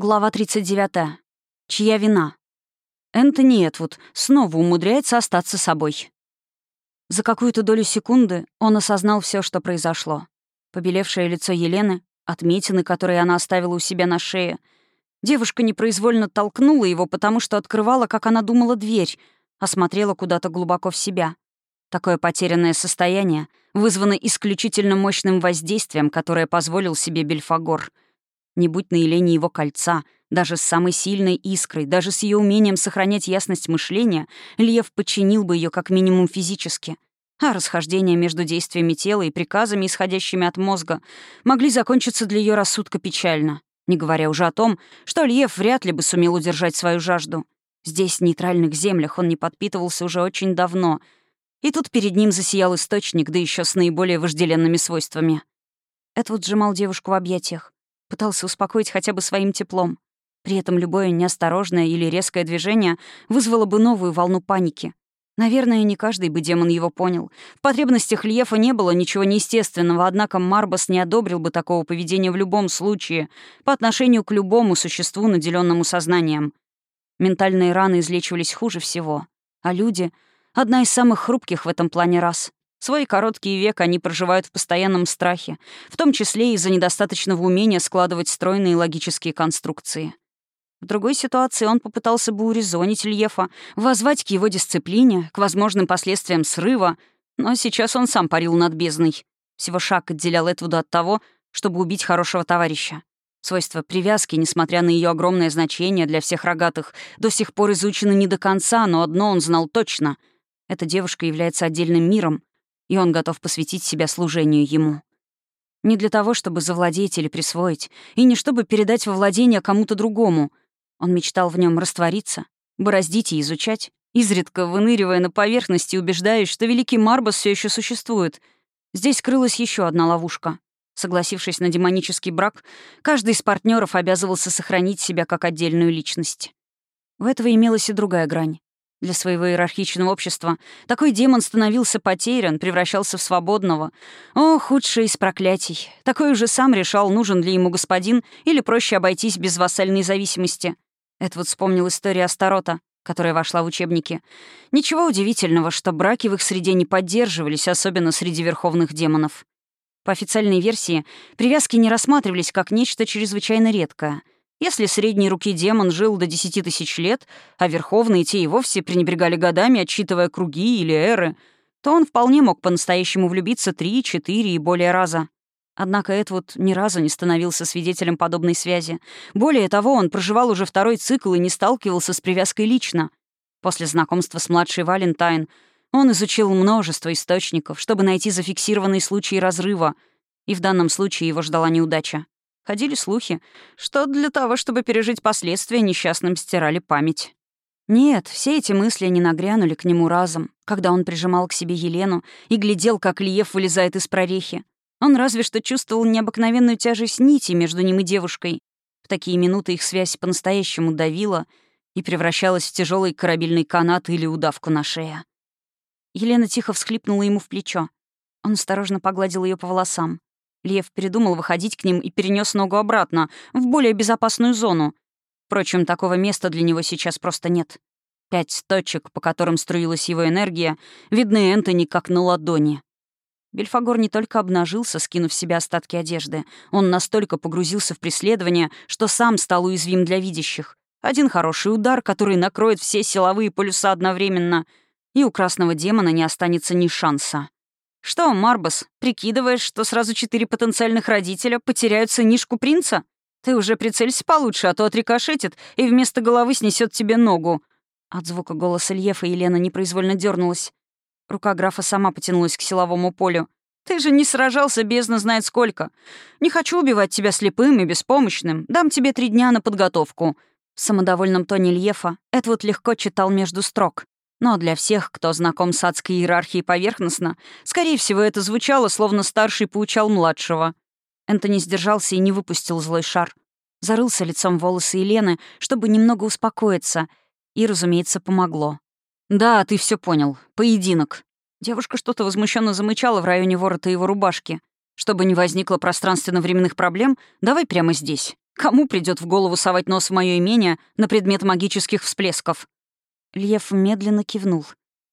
Глава 39. Чья вина? Энтони Этвуд снова умудряется остаться собой. За какую-то долю секунды он осознал все, что произошло. Побелевшее лицо Елены, отметины, которые она оставила у себя на шее. Девушка непроизвольно толкнула его, потому что открывала, как она думала, дверь, осмотрела куда-то глубоко в себя. Такое потерянное состояние вызвано исключительно мощным воздействием, которое позволил себе Бельфагор — не будь на Елене его кольца, даже с самой сильной искрой, даже с ее умением сохранять ясность мышления, Лев подчинил бы ее как минимум физически. А расхождения между действиями тела и приказами, исходящими от мозга, могли закончиться для ее рассудка печально, не говоря уже о том, что Лев вряд ли бы сумел удержать свою жажду. Здесь, в нейтральных землях, он не подпитывался уже очень давно, и тут перед ним засиял источник, да еще с наиболее вожделенными свойствами. Эдвуд сжимал девушку в объятиях. Пытался успокоить хотя бы своим теплом. При этом любое неосторожное или резкое движение вызвало бы новую волну паники. Наверное, не каждый бы демон его понял. В потребностях Льефа не было ничего неестественного, однако Марбас не одобрил бы такого поведения в любом случае, по отношению к любому существу, наделенному сознанием. Ментальные раны излечивались хуже всего, а люди — одна из самых хрупких в этом плане рас. Свой короткий век они проживают в постоянном страхе, в том числе из-за недостаточного умения складывать стройные логические конструкции. В другой ситуации он попытался бы урезонить Льефа, возвать к его дисциплине, к возможным последствиям срыва, но сейчас он сам парил над бездной. Всего шаг отделял Этвуда от того, чтобы убить хорошего товарища. Свойства привязки, несмотря на ее огромное значение для всех рогатых, до сих пор изучены не до конца, но одно он знал точно. Эта девушка является отдельным миром, и он готов посвятить себя служению ему. Не для того, чтобы завладеть или присвоить, и не чтобы передать во владение кому-то другому. Он мечтал в нем раствориться, бороздить и изучать, изредка выныривая на поверхности, убеждаясь, что великий Марбас все еще существует. Здесь крылась еще одна ловушка. Согласившись на демонический брак, каждый из партнеров обязывался сохранить себя как отдельную личность. В этого имелась и другая грань. Для своего иерархичного общества такой демон становился потерян, превращался в свободного. О, худшее из проклятий. Такой уже сам решал, нужен ли ему господин или проще обойтись без вассальной зависимости. Это вот вспомнил историю Астарота, которая вошла в учебники. Ничего удивительного, что браки в их среде не поддерживались, особенно среди верховных демонов. По официальной версии, привязки не рассматривались как нечто чрезвычайно редкое — если средней руки демон жил до десяти тысяч лет, а верховные те и вовсе пренебрегали годами, отчитывая круги или эры, то он вполне мог по-настоящему влюбиться три, четыре и более раза. Однако Эдвуд ни разу не становился свидетелем подобной связи. Более того, он проживал уже второй цикл и не сталкивался с привязкой лично. После знакомства с младшей Валентайн он изучил множество источников, чтобы найти зафиксированные случаи разрыва, и в данном случае его ждала неудача. Ходили слухи, что для того, чтобы пережить последствия, несчастным стирали память. Нет, все эти мысли не нагрянули к нему разом, когда он прижимал к себе Елену и глядел, как Лиев вылезает из прорехи. Он разве что чувствовал необыкновенную тяжесть нити между ним и девушкой. В такие минуты их связь по-настоящему давила и превращалась в тяжелый корабельный канат или удавку на шее. Елена тихо всхлипнула ему в плечо. Он осторожно погладил ее по волосам. Лев передумал выходить к ним и перенес ногу обратно, в более безопасную зону. Впрочем, такого места для него сейчас просто нет. Пять точек, по которым струилась его энергия, видны Энтони как на ладони. Бельфагор не только обнажился, скинув в себя остатки одежды, он настолько погрузился в преследование, что сам стал уязвим для видящих. Один хороший удар, который накроет все силовые полюса одновременно, и у красного демона не останется ни шанса. «Что, Марбас, прикидываешь, что сразу четыре потенциальных родителя потеряют сынишку принца? Ты уже прицелься получше, а то отрикошетит и вместо головы снесет тебе ногу». От звука голоса Льефа Елена непроизвольно дернулась. Рука графа сама потянулась к силовому полю. «Ты же не сражался бездна знает сколько. Не хочу убивать тебя слепым и беспомощным. Дам тебе три дня на подготовку». В самодовольном тоне Льефа Эдвуд легко читал между строк. Но для всех, кто знаком с адской иерархией поверхностно, скорее всего, это звучало, словно старший поучал младшего. Энтони сдержался и не выпустил злой шар. Зарылся лицом в волосы Елены, чтобы немного успокоиться, и, разумеется, помогло. «Да, ты все понял. Поединок». Девушка что-то возмущенно замычала в районе ворота его рубашки. «Чтобы не возникло пространственно-временных проблем, давай прямо здесь. Кому придет в голову совать нос в мое имение на предмет магических всплесков? Лев медленно кивнул.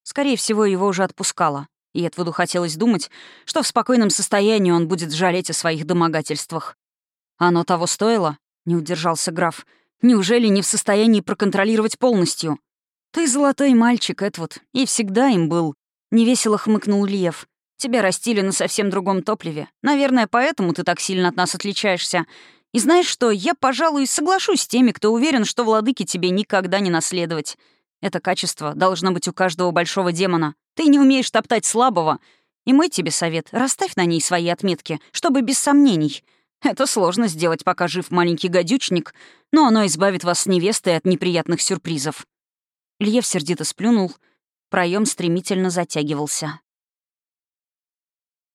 Скорее всего, его уже отпускало. И Эдвуду хотелось думать, что в спокойном состоянии он будет жалеть о своих домогательствах. «Оно того стоило?» — не удержался граф. «Неужели не в состоянии проконтролировать полностью?» «Ты золотой мальчик, Эдвуд, и всегда им был», — невесело хмыкнул Лев. «Тебя растили на совсем другом топливе. Наверное, поэтому ты так сильно от нас отличаешься. И знаешь что, я, пожалуй, соглашусь с теми, кто уверен, что владыки тебе никогда не наследовать. Это качество должно быть у каждого большого демона. Ты не умеешь топтать слабого. И мой тебе совет — расставь на ней свои отметки, чтобы без сомнений. Это сложно сделать, пока жив маленький гадючник, но оно избавит вас с невестой от неприятных сюрпризов». Льев сердито сплюнул. Проем стремительно затягивался.